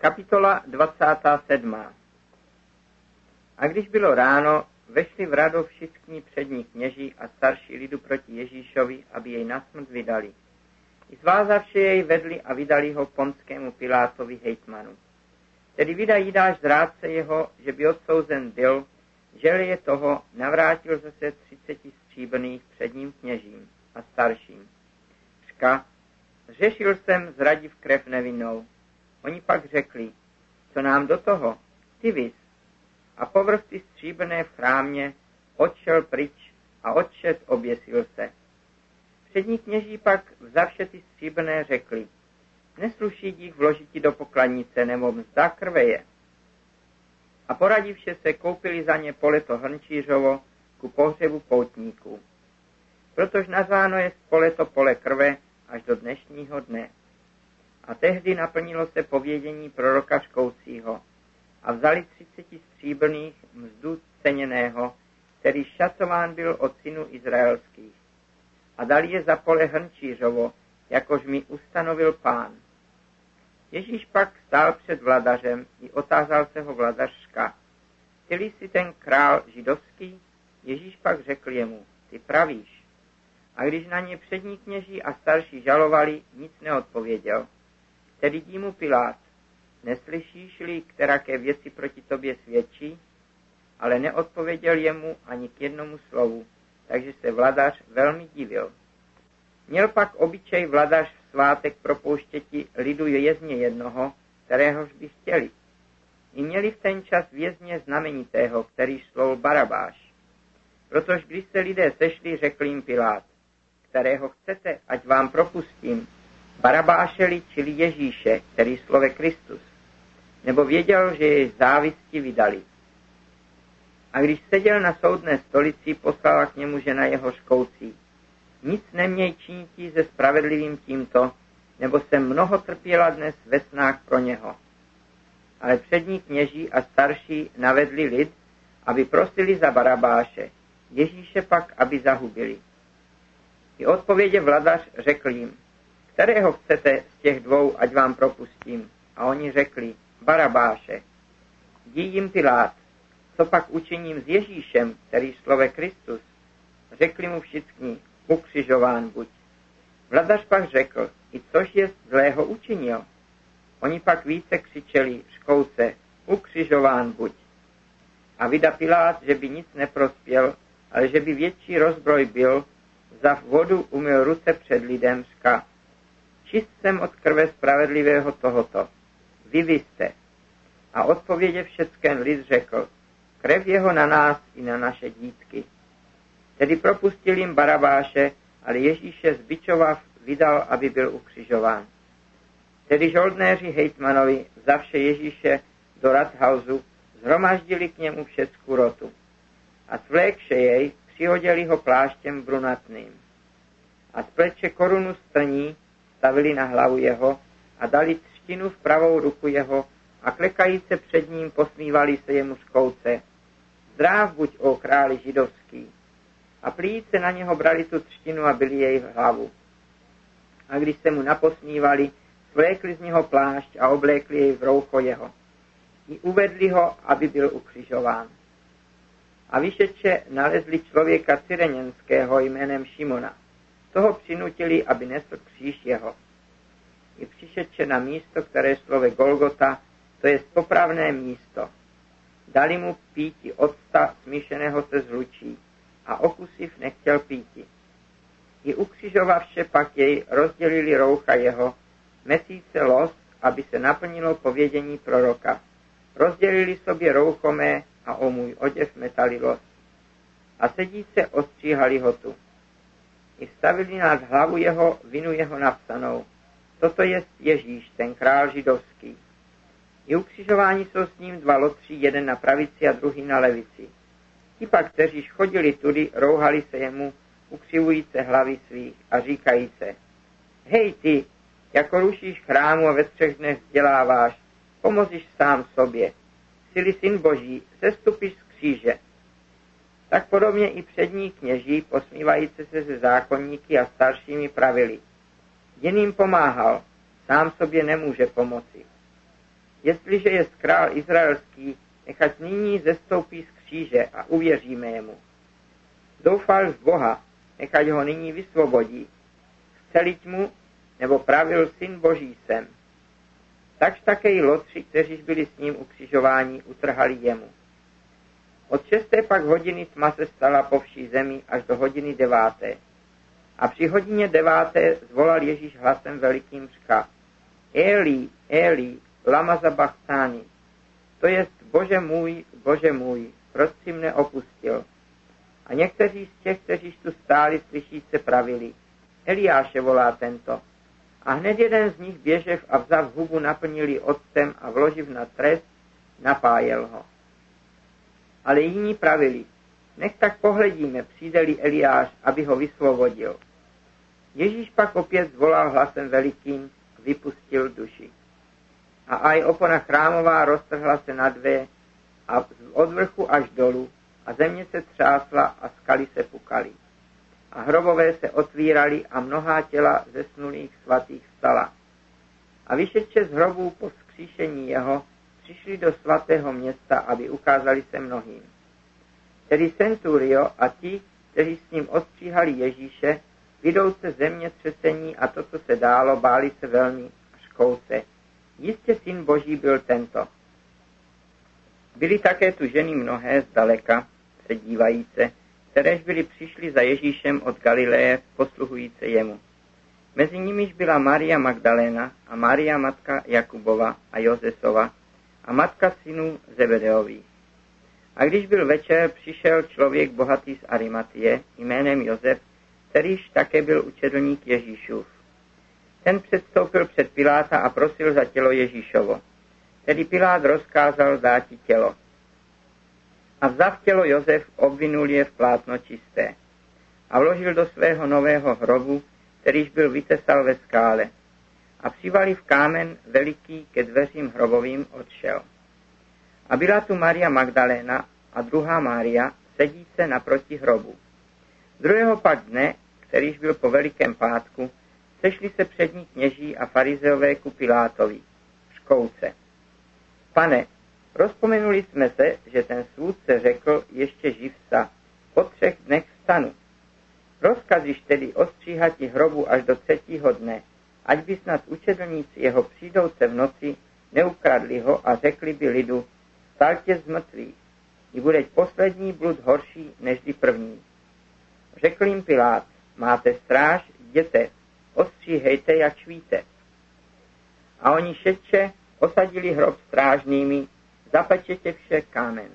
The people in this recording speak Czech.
Kapitola 27. A když bylo ráno, vešli v rado všichni přední kněží a starší lidu proti Ježíšovi, aby jej na smrt vydali. I zvázavši jej vedli a vydali ho ponskému Pilátovi hejtmanu. Tedy vida Jidáš zrádce jeho, že by odsouzen byl, želi je toho, navrátil zase třiceti stříbrných předním kněžím a starším. Řka, řešil jsem zradiv krev nevinnou, Oni pak řekli, co nám do toho, ty vys. A povrch ty stříbrné v chrámě odšel pryč a odšet oběsil se. Přední kněží pak vzavše ty stříbrné řekli, nesluší jich vložiti do pokladnice, nebo mzda krve je. A poradivše se koupili za ně poleto hrnčířovo ku pohřebu poutníků. Protože nazváno je poleto pole krve až do dnešního dne. A tehdy naplnilo se povědění proroka škoucího a vzali třiceti stříbrných mzdu ceněného, který šacován byl od synů izraelských. A dali je za pole hrnčířovo, jakož mi ustanovil pán. Ježíš pak stál před vladařem i otázal se ho vladařka. Ty si ten král židovský? Ježíš pak řekl jemu, ty pravíš. A když na ně přední kněží a starší žalovali, nic neodpověděl. Tedy dí mu Pilát, neslyšíš-li, ke věci proti tobě svědčí? Ale neodpověděl jemu ani k jednomu slovu, takže se vladař velmi divil. Měl pak obyčej vladař v svátek propouštěti lidu vězně jednoho, kteréhož by chtěli. I měli v ten čas vězně znamenitého, který šlou Barabáš. Protože když se lidé sešli, řekl jim Pilát, kterého chcete, ať vám propustím, Barabášeli, čili Ježíše, který slove Kristus, nebo věděl, že jej závisti vydali. A když seděl na soudné stolici, poslala k němu žena jeho škoucí. Nic neměj činití se spravedlivým tímto, nebo jsem mnoho trpěla dnes ve snách pro něho. Ale přední kněží a starší navedli lid, aby prosili za Barabáše, Ježíše pak, aby zahubili. I odpovědě vladař řekl jim, kterého chcete z těch dvou, ať vám propustím? A oni řekli, Barabáše. Dí jim Pilát, co pak učiním s Ježíšem, který slove Kristus? Řekli mu všichni, ukřižován buď. Vladař pak řekl, i což je zlého učinil. Oni pak více křičeli, škouce, ukřižován buď. A vyda Pilát, že by nic neprospěl, ale že by větší rozbroj byl, za vodu umyl ruce před lidem, řka, čist jsem od krve spravedlivého tohoto. Vy vy jste. A odpovědě všecken lid řekl, krev jeho na nás i na naše dítky. Tedy propustil jim Barabáše, ale Ježíše zbičovav vydal, aby byl ukřižován. Tedy žoldnéři hejtmanovi zavše Ježíše do Rathausu zhromaždili k němu všecku rotu. A svlékše jej, přihodili ho pláštěm brunatným. A z pleče korunu strní stavili na hlavu jeho a dali třtinu v pravou ruku jeho a klekajíce před ním posmívali se jemu škouce. Zdrav buď, o králi židovský. A plíce na něho brali tu třtinu a byli jej v hlavu. A když se mu naposmívali, svlékli z něho plášť a oblékli jej v roucho jeho. I uvedli ho, aby byl ukřižován. A vyšeče nalezli člověka cyreněnského jménem Šimona toho přinutili, aby nesl kříž jeho. I přišedče na místo, které slove Golgota, to je popravné místo. Dali mu píti octa smíšeného se zlučí a okusiv nechtěl píti. I ukřižovavše pak jej rozdělili roucha jeho, mesíce los, aby se naplnilo povědění proroka. Rozdělili sobě rouchomé a o můj oděv metali los. A sedí se ostříhali ho tu i stavili nad hlavu jeho vinu jeho napsanou. Toto je Ježíš, ten král židovský. I ukřižování jsou s ním dva lotři, jeden na pravici a druhý na levici. Ti pak, kteří chodili tudy, rouhali se jemu, ukřivujíce hlavy svých a říkají se, hej ty, jako rušíš chrámu a ve třech dnech vzděláváš, pomozíš sám sobě. Sily syn boží, sestupíš z kříže. Tak podobně i přední kněží, posmívající se se zákonníky a staršími pravili. Jiným pomáhal, sám sobě nemůže pomoci. jestliže je král izraelský, nechať nyní zestoupí z kříže a uvěříme jemu. Doufal v Boha, nechať ho nyní vysvobodí. Chceliť mu, nebo pravil syn Boží sem. Takž také i lotři, kteří byli s ním ukřižování, utrhali jemu. Od šesté pak hodiny tma se stala po vší zemi až do hodiny deváté. A při hodině deváté zvolal Ježíš hlasem velikým řka. Eli, Eli, lama zabachtáni. To jest, Bože můj, Bože můj, proč si mne opustil? A někteří z těch, kteří tu stáli, slyšíce pravili. Eliáše volá tento. A hned jeden z nich běžev a vzav hubu naplnili octem a vloživ na trest, napájel ho. Ale jiní pravili, nech tak pohledíme, přijde-li Eliáš, aby ho vysvobodil. Ježíš pak opět zvolal hlasem velikým, vypustil duši. A aj opona chrámová roztrhla se na dvě a od vrchu až dolů a země se třásla a skaly se pukaly. A hrobové se otvíraly a mnohá těla zesnulých svatých stala. A vyšetče z hrobů po skříšení jeho přišli do svatého města, aby ukázali se mnohým. Tedy Centurio a ti, kteří s ním ostříhali Ježíše, Vidouce země třesení a to, co se dálo, báli se velmi a škouce. Jistě syn boží byl tento. Byly také tu ženy mnohé zdaleka, se dívajíce, kteréž byly přišli za Ježíšem od Galileje, posluhujíce jemu. Mezi nimiž byla Maria Magdalena a Maria matka Jakubova a Josesova a matka synů Zebedeových. A když byl večer, přišel člověk bohatý z Arimatie jménem Josef, kterýž také byl učedlník Ježíšův. Ten předstoupil před Piláta a prosil za tělo Ježíšovo. Tedy Pilát rozkázal dát tělo. A vzav tělo Josef obvinul je v plátno čisté a vložil do svého nového hrobu, kterýž byl vytesal ve skále. A v kámen veliký ke dveřím hrobovým odšel. A byla tu Maria Magdalena a druhá Mária, sedíce naproti hrobu. Druhého pak dne, kterýž byl po velikém pátku, sešli se přední kněží a farizeové ku Pilátovi, škouce. Pane, rozpomenuli jsme se, že ten svůdce řekl ještě živsa, po třech dnech vstanu. Rozkazíš tedy ostříhati hrobu až do třetího dne, ať by snad učedlníci jeho přijdouce v noci neukradli ho a řekli by lidu, stalte z mrtvých, i bude poslední blud horší než první. Řekl jim Pilát, máte stráž, jděte, ostříhejte, jak švíte. A oni šetče osadili hrob strážnými, zapečetě vše kámen.